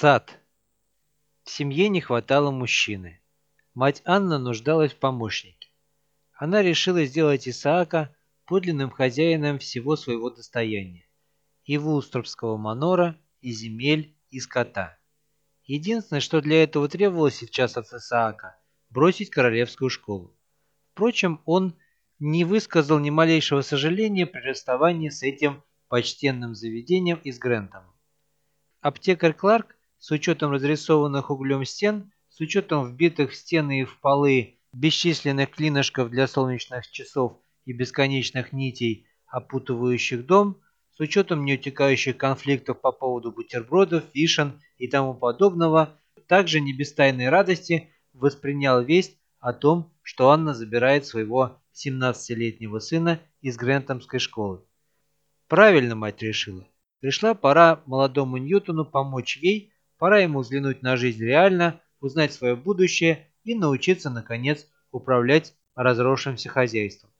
Сад. В семье не хватало мужчины. Мать Анна нуждалась в помощнике. Она решила сделать Исаака подлинным хозяином всего своего достояния. И Вулстропского манора, и земель, и скота. Единственное, что для этого требовалось сейчас от Исаака – бросить королевскую школу. Впрочем, он не высказал ни малейшего сожаления при расставании с этим почтенным заведением из Грентома. Аптекарь Кларк с учетом разрисованных углем стен, с учетом вбитых в стены и в полы бесчисленных клинышков для солнечных часов и бесконечных нитей, опутывающих дом, с учетом неутекающих конфликтов по поводу бутербродов, вишен и тому подобного, также не без тайной радости воспринял весть о том, что Анна забирает своего 17-летнего сына из Грентомской школы. Правильно мать решила. Пришла пора молодому Ньютону помочь ей Пора ему взглянуть на жизнь реально, узнать свое будущее и научиться, наконец, управлять разросшимся хозяйством.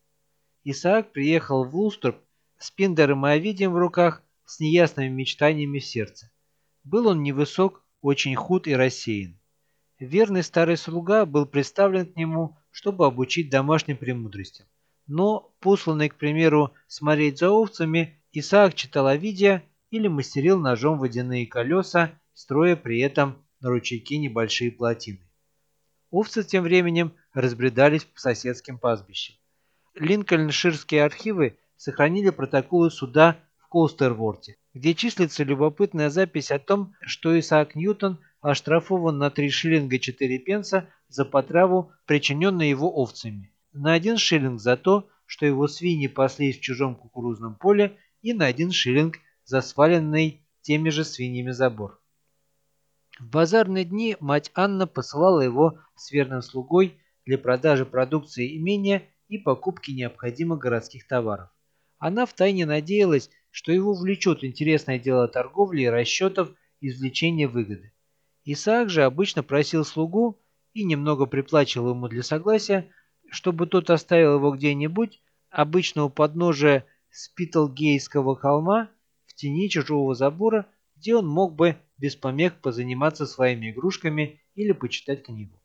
Исаак приехал в Улструб с Пиндером и Овидием в руках, с неясными мечтаниями в сердце. Был он невысок, очень худ и рассеян. Верный старый слуга был представлен к нему, чтобы обучить домашним премудростям. Но, посланный, к примеру, смотреть за овцами, Исаак читал Овидия или мастерил ножом водяные колеса строя при этом на ручейке небольшие плотины. Овцы тем временем разбредались по соседским пастбищам. Линкольнширские архивы сохранили протоколы суда в Колстерворте, где числится любопытная запись о том, что Исаак Ньютон оштрафован на 3 шиллинга 4 пенса за потраву, причиненную его овцами, на 1 шиллинг за то, что его свиньи паслись в чужом кукурузном поле и на 1 шиллинг за сваленный теми же свиньями забор. В базарные дни мать Анна посылала его с верным слугой для продажи продукции имения и покупки необходимых городских товаров. Она втайне надеялась, что его влечет интересное дело торговли и расчетов извлечения выгоды. Исаак же обычно просил слугу и немного приплачивал ему для согласия, чтобы тот оставил его где-нибудь, обычно у подножия Спитлгейского холма, в тени чужого забора, где он мог бы без помех позаниматься своими игрушками или почитать книгу.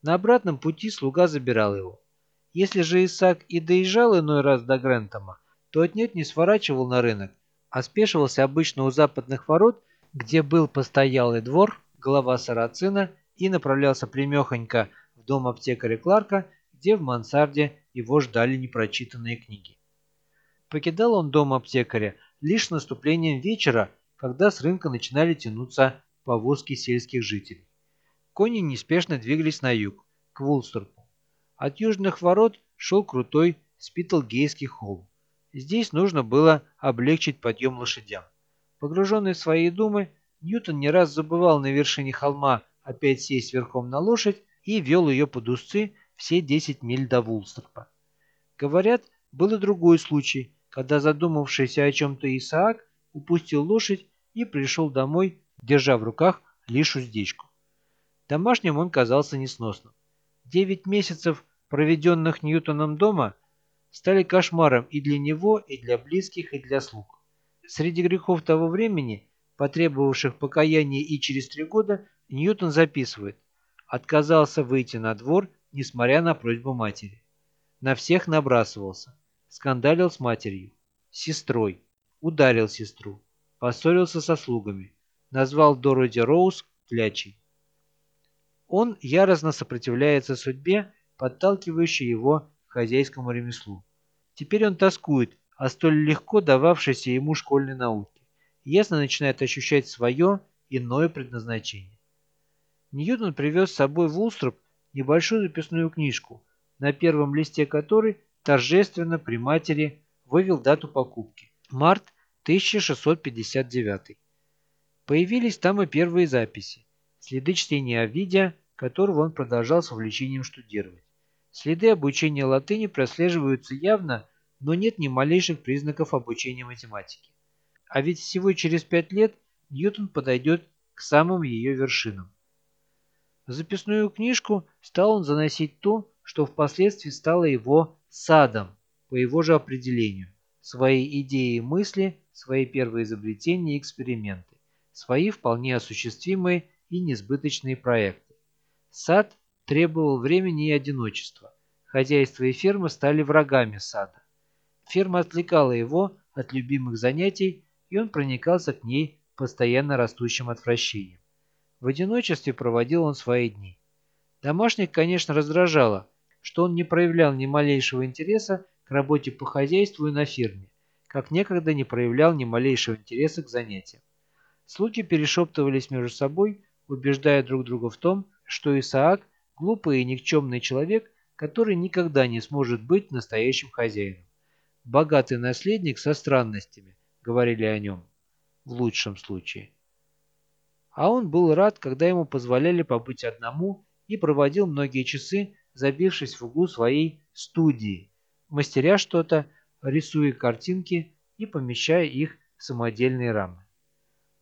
На обратном пути слуга забирал его. Если же Исаак и доезжал иной раз до Грентома, то отнюдь не сворачивал на рынок, а спешивался обычно у западных ворот, где был постоялый двор, глава Сарацина, и направлялся примехонько в дом аптекаря Кларка, где в мансарде его ждали непрочитанные книги. Покидал он дом аптекаря лишь с наступлением вечера, когда с рынка начинали тянуться повозки сельских жителей. Кони неспешно двигались на юг, к Вулстерпу. От южных ворот шел крутой Спитлгейский холм. Здесь нужно было облегчить подъем лошадям. Погруженный в свои думы, Ньютон не раз забывал на вершине холма опять сесть верхом на лошадь и вел ее под узцы все 10 миль до Вулстерпа. Говорят, был и другой случай, когда задумавшийся о чем-то Исаак упустил лошадь и пришел домой, держа в руках лишь уздечку. Домашним он казался несносным. Девять месяцев, проведенных Ньютоном дома, стали кошмаром и для него, и для близких, и для слуг. Среди грехов того времени, потребовавших покаяния и через три года, Ньютон записывает «Отказался выйти на двор, несмотря на просьбу матери. На всех набрасывался, скандалил с матерью, сестрой, ударил сестру, поссорился со слугами, назвал Дороти Роуз клячей. Он яростно сопротивляется судьбе, подталкивающей его к хозяйскому ремеслу. Теперь он тоскует о столь легко дававшейся ему школьной науке ясно начинает ощущать свое иное предназначение. Ньютон привез с собой в Улструп небольшую записную книжку, на первом листе которой торжественно при матери вывел дату покупки – март 1659. Появились там и первые записи, следы чтения Овидия, которого он продолжал с увлечением штудировать. Следы обучения латыни прослеживаются явно, но нет ни малейших признаков обучения математике. А ведь всего через пять лет Ньютон подойдет к самым ее вершинам. В записную книжку стал он заносить то, что впоследствии стало его садом, по его же определению, свои идеи и мысли, свои первые изобретения и эксперименты. свои вполне осуществимые и несбыточные проекты. Сад требовал времени и одиночества. Хозяйство и ферма стали врагами сада. Ферма отвлекала его от любимых занятий, и он проникался к ней постоянно растущим отвращением. В одиночестве проводил он свои дни. Домашних, конечно, раздражало, что он не проявлял ни малейшего интереса к работе по хозяйству и на ферме, как некогда не проявлял ни малейшего интереса к занятиям. Слуги перешептывались между собой, убеждая друг друга в том, что Исаак – глупый и никчемный человек, который никогда не сможет быть настоящим хозяином. Богатый наследник со странностями, говорили о нем, в лучшем случае. А он был рад, когда ему позволяли побыть одному и проводил многие часы, забившись в углу своей студии, мастеря что-то, рисуя картинки и помещая их в самодельные рамы.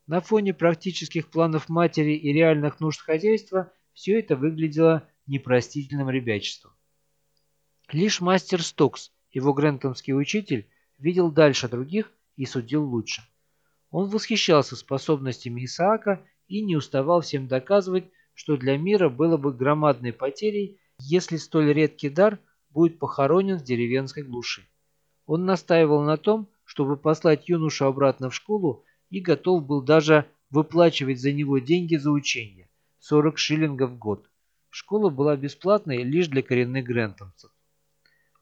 На фоне практических планов матери и реальных нужд хозяйства все это выглядело непростительным ребячеством. Лишь мастер Стокс его грентомский учитель видел дальше других и судил лучше. Он восхищался способностями Исаака и не уставал всем доказывать, что для мира было бы громадной потерей, если столь редкий дар будет похоронен в деревенской глуши. Он настаивал на том, чтобы послать юношу обратно в школу и готов был даже выплачивать за него деньги за учение – 40 шиллингов в год. Школа была бесплатной лишь для коренных грентонцев.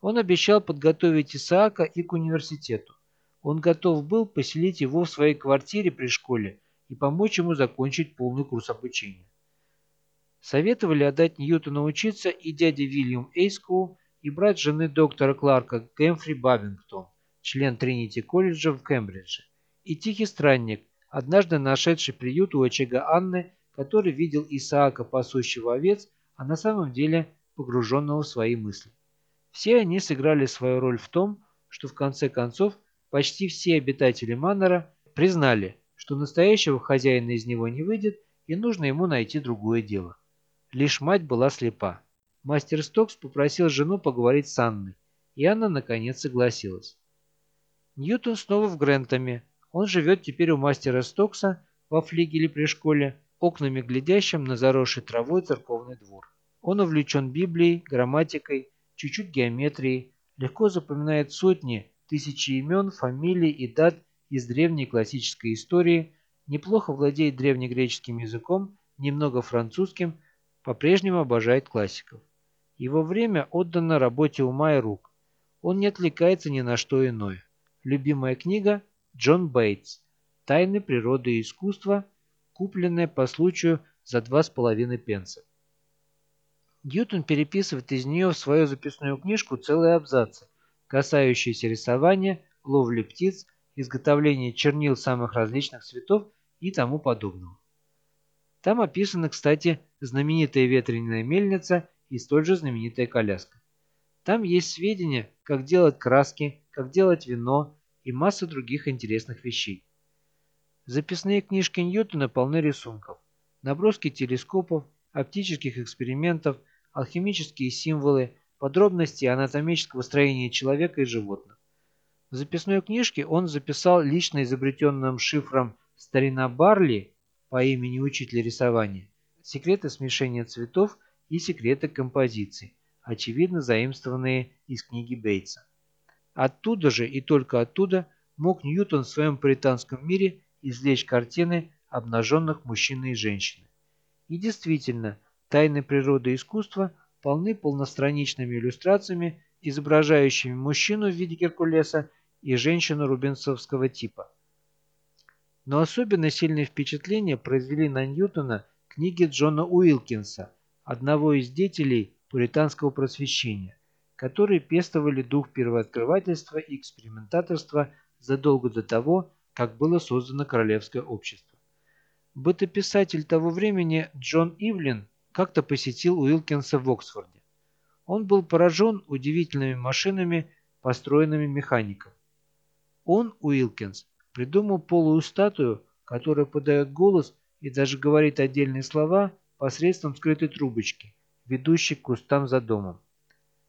Он обещал подготовить Исаака и к университету. Он готов был поселить его в своей квартире при школе и помочь ему закончить полный курс обучения. Советовали отдать Ньютону учиться и дядя Вильям Эйскоу, и брат жены доктора Кларка Гэмфри Бабингтон, член Тринити колледжа в Кембридже, и тихий странник, однажды нашедший приют у очага Анны, который видел Исаака пасущего овец, а на самом деле погруженного в свои мысли. Все они сыграли свою роль в том, что в конце концов почти все обитатели Маннера признали, что настоящего хозяина из него не выйдет и нужно ему найти другое дело. Лишь мать была слепа. Мастер Стокс попросил жену поговорить с Анной, и Анна наконец согласилась. Ньютон снова в Грентами. Он живет теперь у мастера Стокса во флигеле при школе, окнами глядящим на заросший травой церковный двор. Он увлечен Библией, грамматикой, чуть-чуть геометрией, легко запоминает сотни, тысячи имен, фамилий и дат из древней классической истории, неплохо владеет древнегреческим языком, немного французским, по-прежнему обожает классиков. Его время отдано работе ума и рук. Он не отвлекается ни на что иное. Любимая книга Джон Бейтс «Тайны природы и искусства», купленная по случаю за два с половиной пенса. Ньютон переписывает из нее в свою записную книжку целые абзацы, касающиеся рисования, ловли птиц, изготовления чернил самых различных цветов и тому подобного. Там описана, кстати, знаменитая ветреная мельница и столь же знаменитая коляска. Там есть сведения, как делать краски, как делать вино и масса других интересных вещей. Записные книжки Ньютона полны рисунков, наброски телескопов, оптических экспериментов, алхимические символы, подробности анатомического строения человека и животных. В записной книжке он записал лично изобретенным шифром «Старина Барли» по имени учителя рисования секреты смешения цветов и секреты композиции, очевидно заимствованные из книги Бейтса. Оттуда же и только оттуда мог Ньютон в своем британском мире извлечь картины обнаженных мужчины и женщины. И действительно, Тайны природы искусства полны полностраничными иллюстрациями, изображающими мужчину в виде Геркулеса и женщину рубинсовского типа. Но особенно сильное впечатление произвели на Ньютона книги Джона Уилкинса, одного из деятелей пуританского просвещения, которые пестовали дух первооткрывательства и экспериментаторства задолго до того, как было создано Королевское общество. Бытописатель того времени Джон Ивлин как-то посетил Уилкинса в Оксфорде. Он был поражен удивительными машинами, построенными механиком. Он, Уилкинс, придумал полую статую, которая подает голос и даже говорит отдельные слова посредством скрытой трубочки, ведущей к кустам за домом.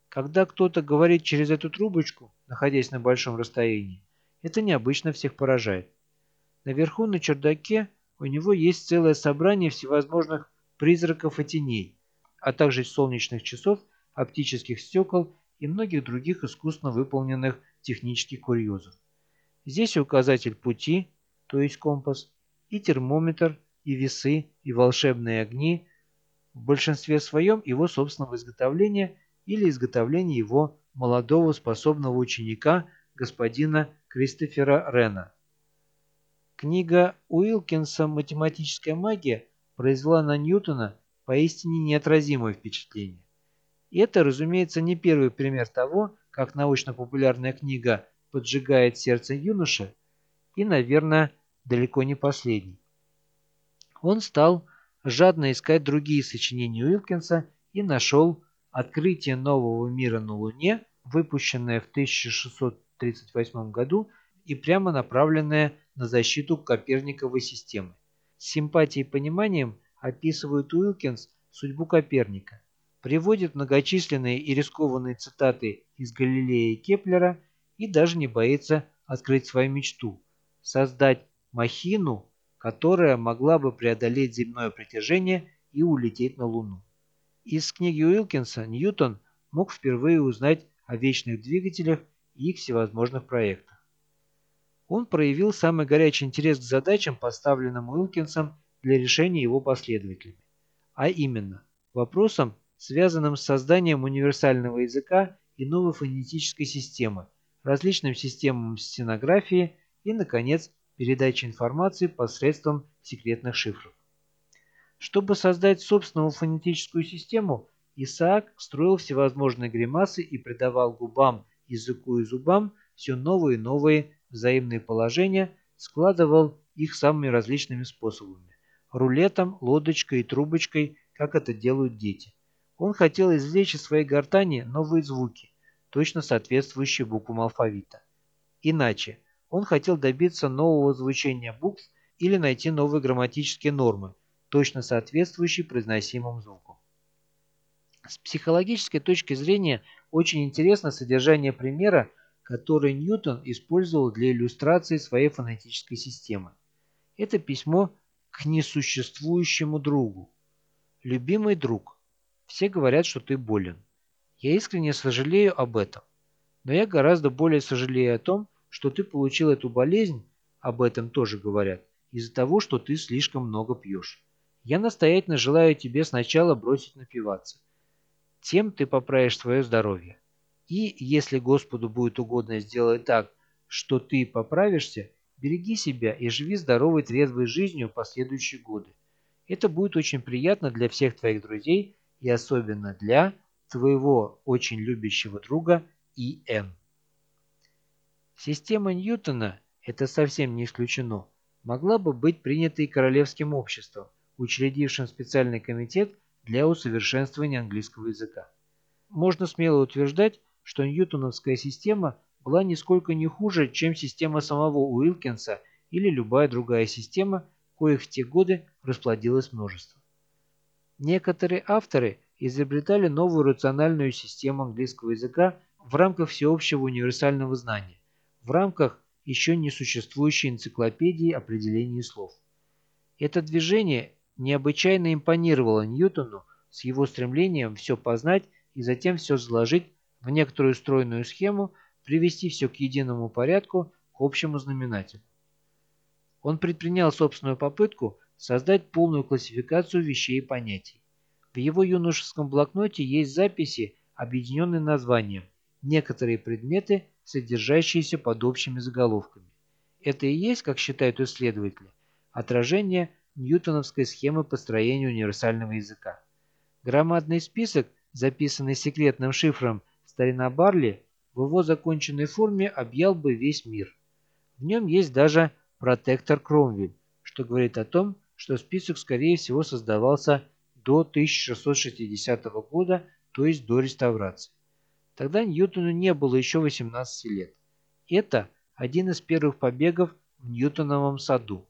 Когда кто-то говорит через эту трубочку, находясь на большом расстоянии, это необычно всех поражает. Наверху на чердаке у него есть целое собрание всевозможных призраков и теней, а также солнечных часов, оптических стекол и многих других искусно выполненных технических курьезов. Здесь указатель пути, то есть компас, и термометр, и весы, и волшебные огни, в большинстве своем его собственного изготовления или изготовления его молодого способного ученика господина Кристофера Рена. Книга Уилкинса «Математическая магия» произвела на Ньютона поистине неотразимое впечатление. И это, разумеется, не первый пример того, как научно-популярная книга поджигает сердце юноши, и, наверное, далеко не последний. Он стал жадно искать другие сочинения Уилкинса и нашел «Открытие нового мира на Луне», выпущенное в 1638 году и прямо направленное на защиту Коперниковой системы. С симпатией и пониманием описывает Уилкинс судьбу Коперника, приводит многочисленные и рискованные цитаты из Галилея и Кеплера и даже не боится открыть свою мечту – создать махину, которая могла бы преодолеть земное притяжение и улететь на Луну. Из книги Уилкинса Ньютон мог впервые узнать о вечных двигателях и их всевозможных проектах он проявил самый горячий интерес к задачам, поставленным Уилкинсом для решения его последователями, а именно вопросам, связанным с созданием универсального языка и новой фонетической системы, различным системам стенографии и, наконец, передаче информации посредством секретных шифров. Чтобы создать собственную фонетическую систему, Исаак строил всевозможные гримасы и придавал губам, языку и зубам все новые и новые взаимные положения, складывал их самыми различными способами. Рулетом, лодочкой и трубочкой, как это делают дети. Он хотел извлечь из своей гортани новые звуки, точно соответствующие буквам алфавита. Иначе, он хотел добиться нового звучения букв или найти новые грамматические нормы, точно соответствующие произносимым звукам. С психологической точки зрения очень интересно содержание примера, который Ньютон использовал для иллюстрации своей фонетической системы. Это письмо к несуществующему другу. «Любимый друг, все говорят, что ты болен. Я искренне сожалею об этом. Но я гораздо более сожалею о том, что ты получил эту болезнь, об этом тоже говорят, из-за того, что ты слишком много пьешь. Я настоятельно желаю тебе сначала бросить напиваться. Тем ты поправишь свое здоровье. И если Господу будет угодно сделать так, что ты поправишься, береги себя и живи здоровой трезвой жизнью последующие годы. Это будет очень приятно для всех твоих друзей и особенно для твоего очень любящего друга И.Н. Система Ньютона, это совсем не исключено, могла бы быть принята и королевским обществом, учредившим специальный комитет для усовершенствования английского языка. Можно смело утверждать, что ньютоновская система была нисколько не хуже, чем система самого Уилкинса или любая другая система, коих в те годы расплодилось множество. Некоторые авторы изобретали новую рациональную систему английского языка в рамках всеобщего универсального знания, в рамках еще не существующей энциклопедии определений слов. Это движение необычайно импонировало Ньютону с его стремлением все познать и затем все заложить в некоторую стройную схему привести все к единому порядку, к общему знаменателю. Он предпринял собственную попытку создать полную классификацию вещей и понятий. В его юношеском блокноте есть записи, объединенные названием «Некоторые предметы, содержащиеся под общими заголовками». Это и есть, как считают исследователи, отражение ньютоновской схемы построения универсального языка. Громадный список, записанный секретным шифром Старина Барли в его законченной форме объял бы весь мир. В нем есть даже протектор Кромвель, что говорит о том, что список, скорее всего, создавался до 1660 года, то есть до реставрации. Тогда Ньютону не было еще 18 лет. Это один из первых побегов в Ньютоновом саду.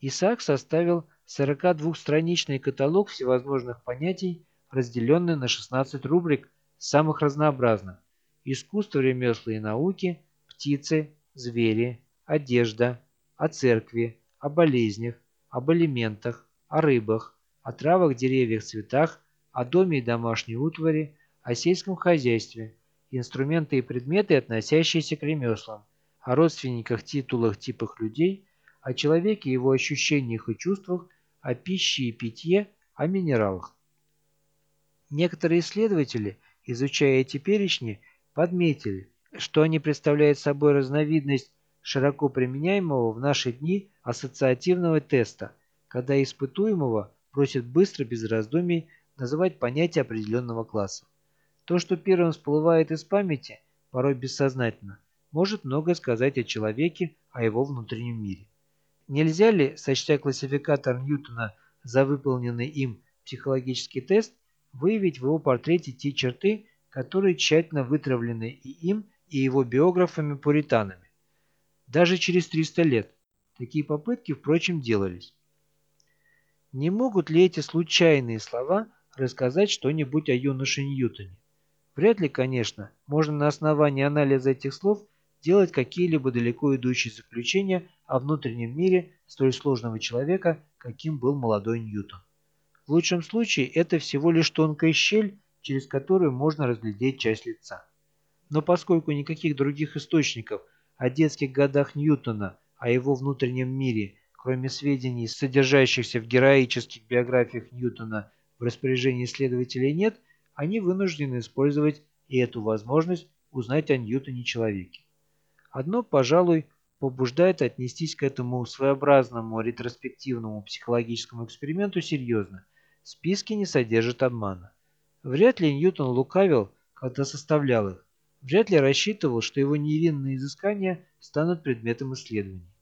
Исаак составил 42-страничный каталог всевозможных понятий, разделенный на 16 рубрик самых разнообразных – искусство, ремесла и науки, птицы, звери, одежда, о церкви, о болезнях, об элементах, о рыбах, о травах, деревьях, цветах, о доме и домашней утвари, о сельском хозяйстве, инструменты и предметы, относящиеся к ремеслам, о родственниках, титулах, типах людей, о человеке, его ощущениях и чувствах, о пище и питье, о минералах. Некоторые исследователи, изучая эти перечни, подметили, что они представляют собой разновидность широко применяемого в наши дни ассоциативного теста, когда испытуемого просят быстро, без раздумий, называть понятие определенного класса. То, что первым всплывает из памяти, порой бессознательно, может многое сказать о человеке, о его внутреннем мире. Нельзя ли, сочтя классификатор Ньютона за выполненный им психологический тест, выявить в его портрете те черты, которые тщательно вытравлены и им, и его биографами-пуританами. Даже через 300 лет такие попытки, впрочем, делались. Не могут ли эти случайные слова рассказать что-нибудь о юноше Ньютоне? Вряд ли, конечно, можно на основании анализа этих слов делать какие-либо далеко идущие заключения о внутреннем мире столь сложного человека, каким был молодой Ньютон. В лучшем случае это всего лишь тонкая щель, через которую можно разглядеть часть лица. Но поскольку никаких других источников о детских годах Ньютона, о его внутреннем мире, кроме сведений, содержащихся в героических биографиях Ньютона, в распоряжении исследователей нет, они вынуждены использовать и эту возможность узнать о Ньютоне-человеке. Одно, пожалуй, побуждает отнестись к этому своеобразному ретроспективному психологическому эксперименту серьезно. Списки не содержат обмана. Вряд ли Ньютон лукавил, когда составлял их. Вряд ли рассчитывал, что его невинные изыскания станут предметом исследований.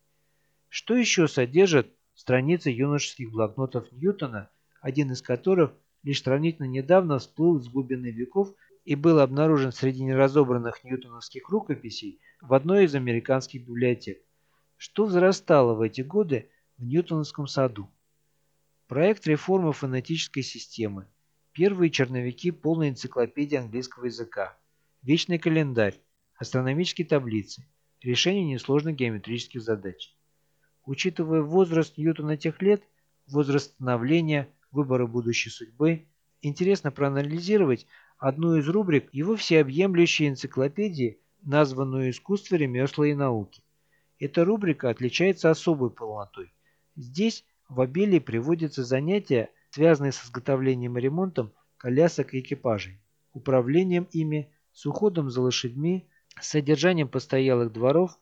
Что еще содержат страницы юношеских блокнотов Ньютона, один из которых лишь сравнительно недавно всплыл из глубины веков и был обнаружен среди неразобранных ньютоновских рукописей в одной из американских библиотек, что взрастало в эти годы в Ньютоновском саду. Проект реформы фонетической системы, первые черновики полной энциклопедии английского языка, вечный календарь, астрономические таблицы, решение несложных геометрических задач. Учитывая возраст Ньютона тех лет, возраст становления, выбора будущей судьбы, интересно проанализировать одну из рубрик его всеобъемлющей энциклопедии, названную «Искусство, ремесла и науки». Эта рубрика отличается особой полнотой. Здесь в обилии приводятся занятия, связанные с изготовлением и ремонтом колясок и экипажей, управлением ими, с уходом за лошадьми, с содержанием постоялых дворов,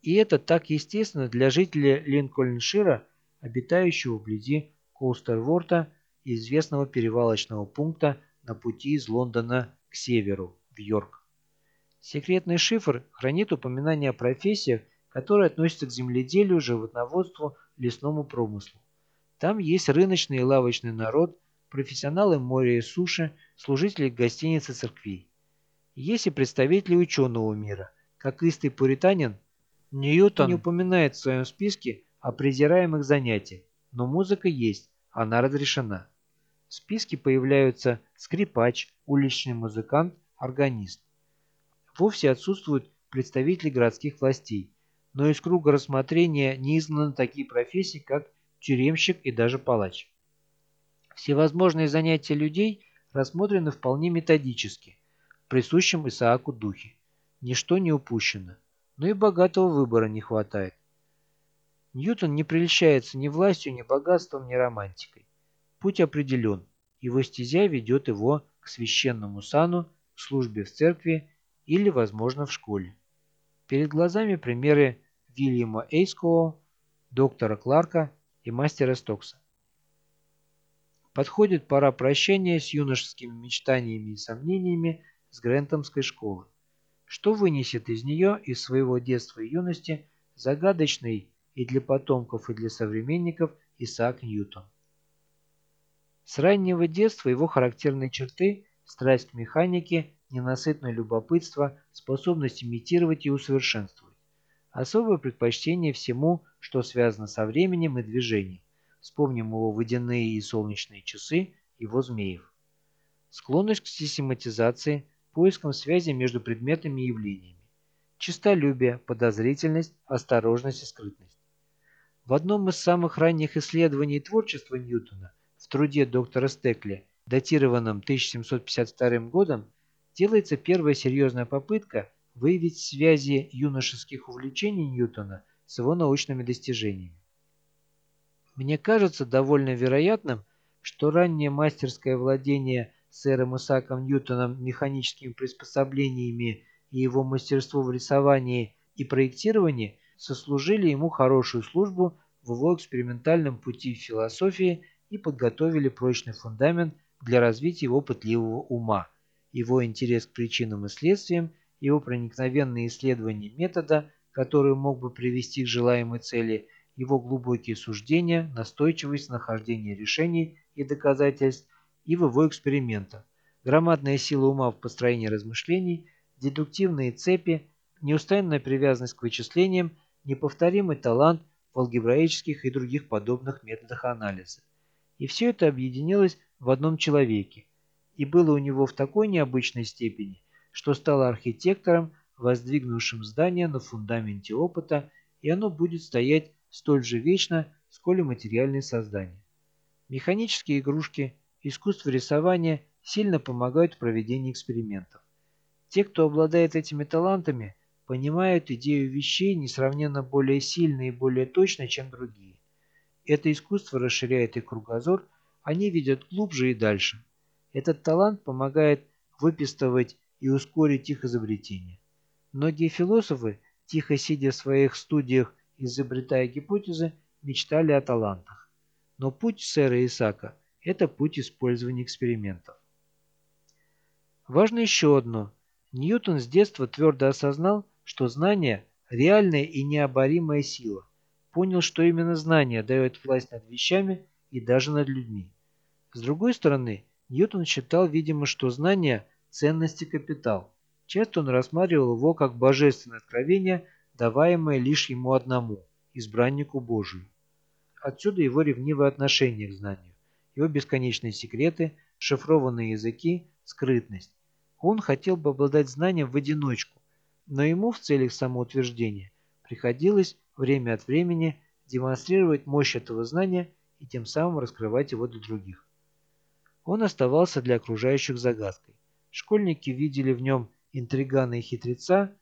и это так естественно для жителя Линкольншира, обитающего вблизи Колстерворта, известного перевалочного пункта на пути из Лондона к северу, в Йорк. Секретный шифр хранит упоминания о профессиях, которые относятся к земледелию, животноводству, лесному промыслу. Там есть рыночный и лавочный народ, профессионалы моря и суши, служители гостиниц и церквей. Есть и представители ученого мира. Как истый пуританин, Ньютон не упоминает в своем списке о презираемых занятиях, но музыка есть, она разрешена. В списке появляются скрипач, уличный музыкант, органист. Вовсе отсутствуют представители городских властей, но из круга рассмотрения не изгнаны такие профессии, как тюремщик и даже палач. Всевозможные занятия людей рассмотрены вполне методически, в присущем Исааку духе. Ничто не упущено, но и богатого выбора не хватает. Ньютон не прельщается ни властью, ни богатством, ни романтикой. Путь определен, его стезя ведет его к священному сану, к службе в церкви или, возможно, в школе. Перед глазами примеры Вильяма Эйскоу, доктора Кларка и мастера Стокса. Подходит пора прощания с юношескими мечтаниями и сомнениями с Грентомской школы. Что вынесет из нее, из своего детства и юности, загадочный и для потомков, и для современников Исаак Ньютон? С раннего детства его характерные черты – страсть к механике, ненасытное любопытство, способность имитировать и усовершенствовать. Особое предпочтение всему, что связано со временем и движением. Вспомним его водяные и солнечные часы, его змеев. Склонность к систематизации, поискам связи между предметами и явлениями. Чистолюбие, подозрительность, осторожность и скрытность. В одном из самых ранних исследований творчества Ньютона, в труде доктора Стекли, датированном 1752 годом, делается первая серьезная попытка выявить связи юношеских увлечений Ньютона с его научными достижениями. Мне кажется довольно вероятным, что раннее мастерское владение сэром Исааком Ньютоном механическими приспособлениями и его мастерство в рисовании и проектировании сослужили ему хорошую службу в его экспериментальном пути в философии и подготовили прочный фундамент для развития его пытливого ума, его интерес к причинам и следствиям, его проникновенные исследования метода, который мог бы привести к желаемой цели, его глубокие суждения, настойчивость нахождения решений и доказательств и в его экспериментах, громадная сила ума в построении размышлений, дедуктивные цепи, неустанная привязанность к вычислениям, неповторимый талант в алгебраических и других подобных методах анализа. И все это объединилось в одном человеке, и было у него в такой необычной степени, что стало архитектором, воздвигнувшим здание на фундаменте опыта, и оно будет стоять столь же вечно, сколь и материальные создания. Механические игрушки, искусство рисования сильно помогают в проведении экспериментов. Те, кто обладает этими талантами, понимают идею вещей несравненно более сильно и более точно, чем другие. Это искусство расширяет их кругозор, они видят глубже и дальше. Этот талант помогает выпистывать и ускорить их изобретение. Многие философы, тихо сидя в своих студиях изобретая гипотезы, мечтали о талантах. Но путь сэра Исака – это путь использования экспериментов. Важно еще одно. Ньютон с детства твердо осознал, что знание – реальная и необоримая сила. Понял, что именно знание дает власть над вещами и даже над людьми. С другой стороны, Ньютон считал, видимо, что знание – ценность и капитал. Часто он рассматривал его как божественное откровение, даваемое лишь ему одному, избраннику Божию. Отсюда его ревнивое отношение к знанию, его бесконечные секреты, шифрованные языки, скрытность. Он хотел бы обладать знанием в одиночку, но ему в целях самоутверждения приходилось время от времени демонстрировать мощь этого знания и тем самым раскрывать его для других. Он оставался для окружающих загадкой. Школьники видели в нем интригана и хитреца,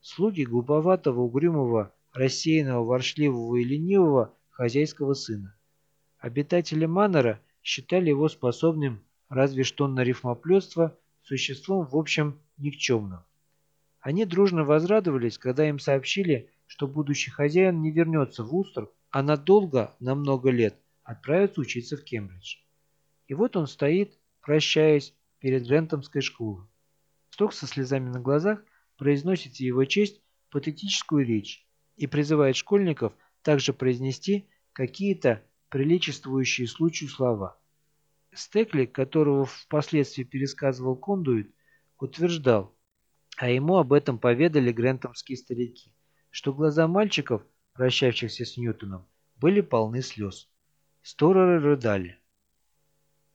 слуги глуповатого, угрюмого, рассеянного, воршливого и ленивого хозяйского сына. Обитатели Маннера считали его способным разве что на рифмоплетство, существом в общем никчемным. Они дружно возрадовались, когда им сообщили, что будущий хозяин не вернется в Устр, а надолго, на много лет, отправится учиться в Кембридж. И вот он стоит, прощаясь, перед Рентомской школой. Сток со слезами на глазах произносит его честь патетическую речь и призывает школьников также произнести какие-то приличествующие случаю слова. Стекли, которого впоследствии пересказывал Кондуит, утверждал, а ему об этом поведали грентомские старики, что глаза мальчиков, прощавшихся с Ньютоном, были полны слез. Стороры рыдали.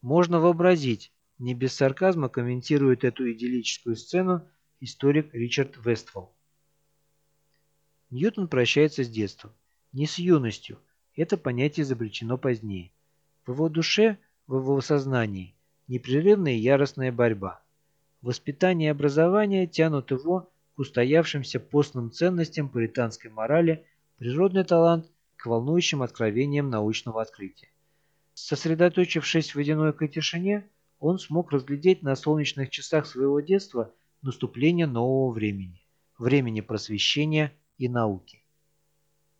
Можно вообразить, не без сарказма комментирует эту идиллическую сцену историк Ричард Вестфол. Ньютон прощается с детством, не с юностью, это понятие изобретено позднее. В его душе, в его сознании непрерывная яростная борьба. Воспитание и образование тянут его к устоявшимся постным ценностям пуританской морали, природный талант к волнующим откровениям научного открытия. Сосредоточившись в одинокой тишине, он смог разглядеть на солнечных часах своего детства наступление нового времени, времени просвещения и науки.